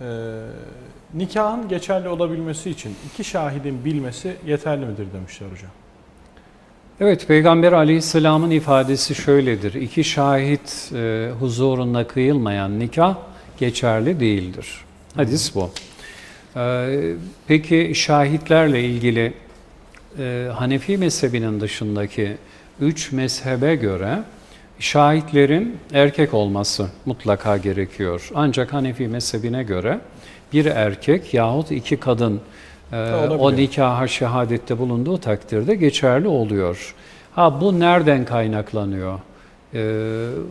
Ee, nikahın geçerli olabilmesi için iki şahidin bilmesi yeterli midir demişler hocam. Evet, Peygamber aleyhisselamın ifadesi şöyledir. İki şahit e, huzurunda kıyılmayan nikah geçerli değildir. Hadis bu. E, peki şahitlerle ilgili e, Hanefi mezhebinin dışındaki üç mezhebe göre şahitlerin erkek olması mutlaka gerekiyor. Ancak Hanefi mezhebine göre bir erkek yahut iki kadın e, o nikaha şehadette bulunduğu takdirde geçerli oluyor. Ha bu nereden kaynaklanıyor? E,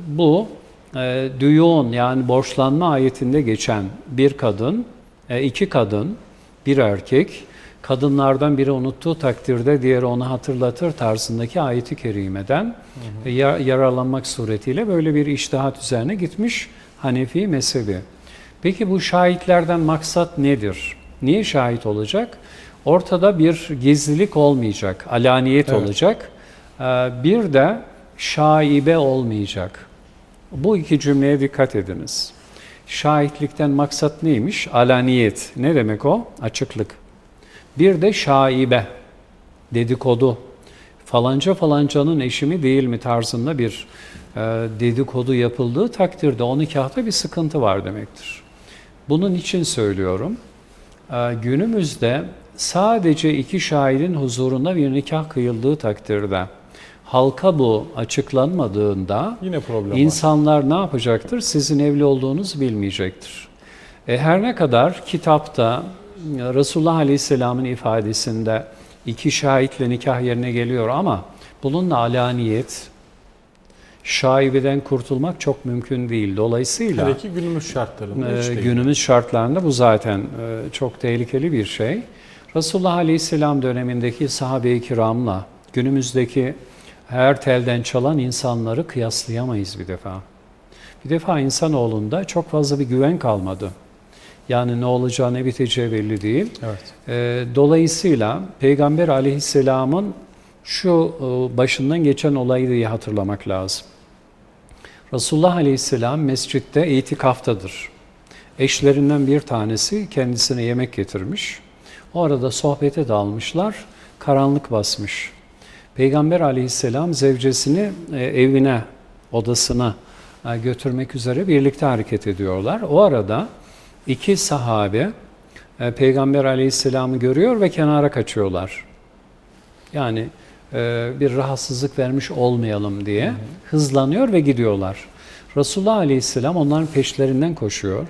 bu e, düğün yani borçlanma ayetinde geçen bir kadın, e, iki kadın, bir erkek kadınlardan biri unuttuğu takdirde diğeri onu hatırlatır tarzındaki ayeti kerimeden hı hı. yararlanmak suretiyle böyle bir iştihat üzerine gitmiş Hanefi mezhebi. Peki bu şahitlerden maksat nedir? Niye şahit olacak? Ortada bir gizlilik olmayacak, alaniyet evet. olacak. Ee, bir de şaibe olmayacak. Bu iki cümleye dikkat ediniz. Şahitlikten maksat neymiş? Alaniyet. Ne demek o? Açıklık. Bir de şaibe, dedikodu. Falanca falancanın eşi mi değil mi tarzında bir e, dedikodu yapıldığı takdirde o nikahta bir sıkıntı var demektir. Bunun için söylüyorum. E, günümüzde sadece iki şahidin huzurunda bir nikah kıyıldığı takdirde halka bu açıklanmadığında Yine problem insanlar var. ne yapacaktır? Sizin evli olduğunuzu bilmeyecektir. E, her ne kadar kitapta Resulullah Aleyhisselam'ın ifadesinde iki şahitle nikah yerine geliyor ama bununla alaniyet, şaibeden kurtulmak çok mümkün değil. Dolayısıyla Hele ki günümüz şartlarında e, günümüz şartlarında bu zaten e, çok tehlikeli bir şey. Resulullah Aleyhisselam dönemindeki sahabe-i kiramla günümüzdeki her telden çalan insanları kıyaslayamayız bir defa. Bir defa insanoğlunda çok fazla bir güven kalmadı. Yani ne olacağı ne biteceği belli değil. Evet. E, dolayısıyla Peygamber aleyhisselamın şu e, başından geçen olayı diye hatırlamak lazım. Resulullah aleyhisselam mescitte itikaftadır. Eşlerinden bir tanesi kendisine yemek getirmiş. O arada sohbete dalmışlar, karanlık basmış. Peygamber aleyhisselam zevcesini e, evine, odasına e, götürmek üzere birlikte hareket ediyorlar. O arada iki sahabe e, Peygamber aleyhisselamı görüyor ve kenara kaçıyorlar. Yani e, bir rahatsızlık vermiş olmayalım diye hı hı. hızlanıyor ve gidiyorlar. Resulullah aleyhisselam onların peşlerinden koşuyor.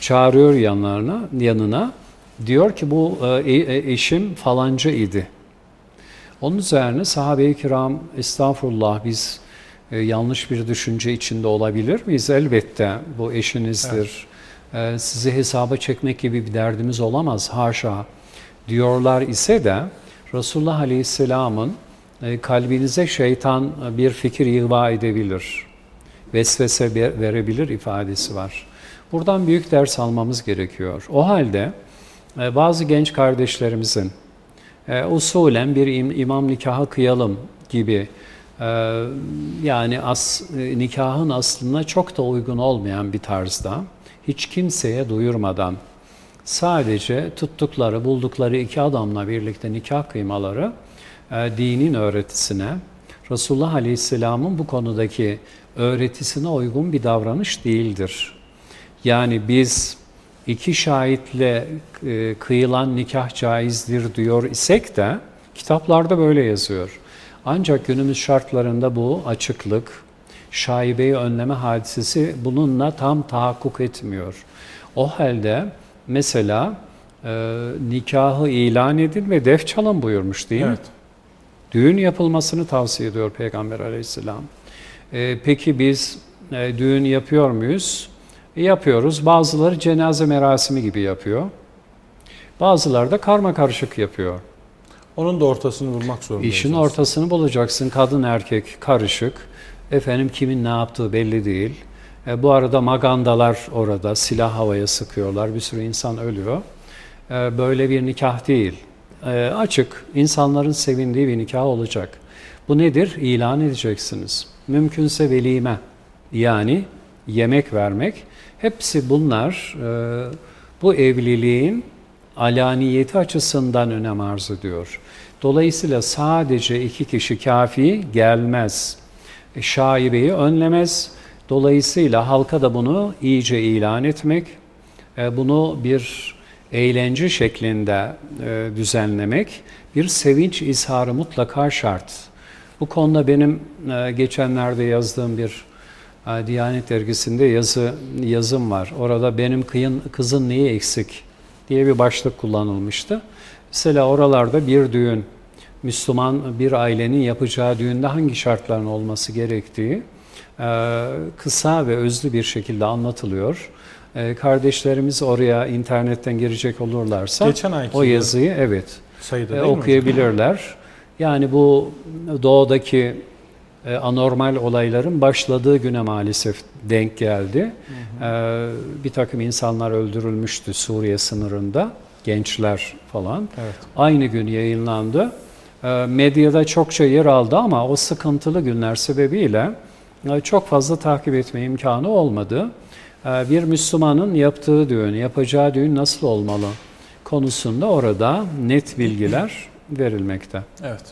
Çağırıyor yanlarına, yanına. Diyor ki bu e, e eşim falanca idi. Onun üzerine sahabe-i kiram estağfurullah biz e, yanlış bir düşünce içinde olabilir miyiz? Elbette bu eşinizdir. Evet e, sizi hesaba çekmek gibi bir derdimiz olamaz haşa diyorlar ise de Resulullah Aleyhisselam'ın e, kalbinize şeytan bir fikir ihva edebilir, vesvese verebilir ifadesi var. Buradan büyük ders almamız gerekiyor. O halde e, bazı genç kardeşlerimizin e, usulen bir im, imam nikahı kıyalım gibi e, yani as, e, nikahın aslında çok da uygun olmayan bir tarzda hiç kimseye duyurmadan sadece tuttukları, buldukları iki adamla birlikte nikah kıymaları e, dinin öğretisine, Resulullah Aleyhisselam'ın bu konudaki öğretisine uygun bir davranış değildir. Yani biz iki şahitle e, kıyılan nikah caizdir diyor isek de kitaplarda böyle yazıyor. Ancak günümüz şartlarında bu açıklık, şaibeyi önleme hadisesi bununla tam tahakkuk etmiyor. O halde mesela e, nikahı ilan edin ve def çalın buyurmuş değil evet. mi? Düğün yapılmasını tavsiye ediyor Peygamber aleyhisselam. E, peki biz e, düğün yapıyor muyuz? E, yapıyoruz. Bazıları cenaze merasimi gibi yapıyor. Bazıları da karma karışık yapıyor. Onun da ortasını bulmak zorundayız. İşin ortasını bulacaksın. Kadın erkek karışık. Efendim kimin ne yaptığı belli değil. E, bu arada magandalar orada silah havaya sıkıyorlar. Bir sürü insan ölüyor. E, böyle bir nikah değil. E, açık, insanların sevindiği bir nikah olacak. Bu nedir? İlan edeceksiniz. Mümkünse velime yani yemek vermek Hepsi bunlar e, bu evliliğin alaniyeti açısından önem arz ediyor. Dolayısıyla sadece iki kişi kafi gelmez. E, Şaibeyi önlemez. Dolayısıyla halka da bunu iyice ilan etmek, e, bunu bir eğlence şeklinde e, düzenlemek, bir sevinç izharı mutlaka şart. Bu konuda benim geçenlerde yazdığım bir Diyanet dergisinde yazı yazım var. Orada benim kıyın, kızın neyi eksik diye bir başlık kullanılmıştı. Mesela oralarda bir düğün, Müslüman bir ailenin yapacağı düğünde hangi şartların olması gerektiği e, kısa ve özlü bir şekilde anlatılıyor. E, Kardeşlerimiz oraya internetten girecek olurlarsa Geçen o yazıyı evet sayıda e, değil mi okuyabilirler. Yani bu doğudaki anormal olayların başladığı güne maalesef denk geldi. E, bir takım insanlar öldürülmüştü Suriye sınırında, gençler falan. Evet. Aynı gün yayınlandı. E, medyada çokça yer aldı ama o sıkıntılı günler sebebiyle e, çok fazla takip etme imkanı olmadı. E, bir Müslümanın yaptığı düğün, yapacağı düğün nasıl olmalı konusunda orada net bilgiler verilmekte. Evet.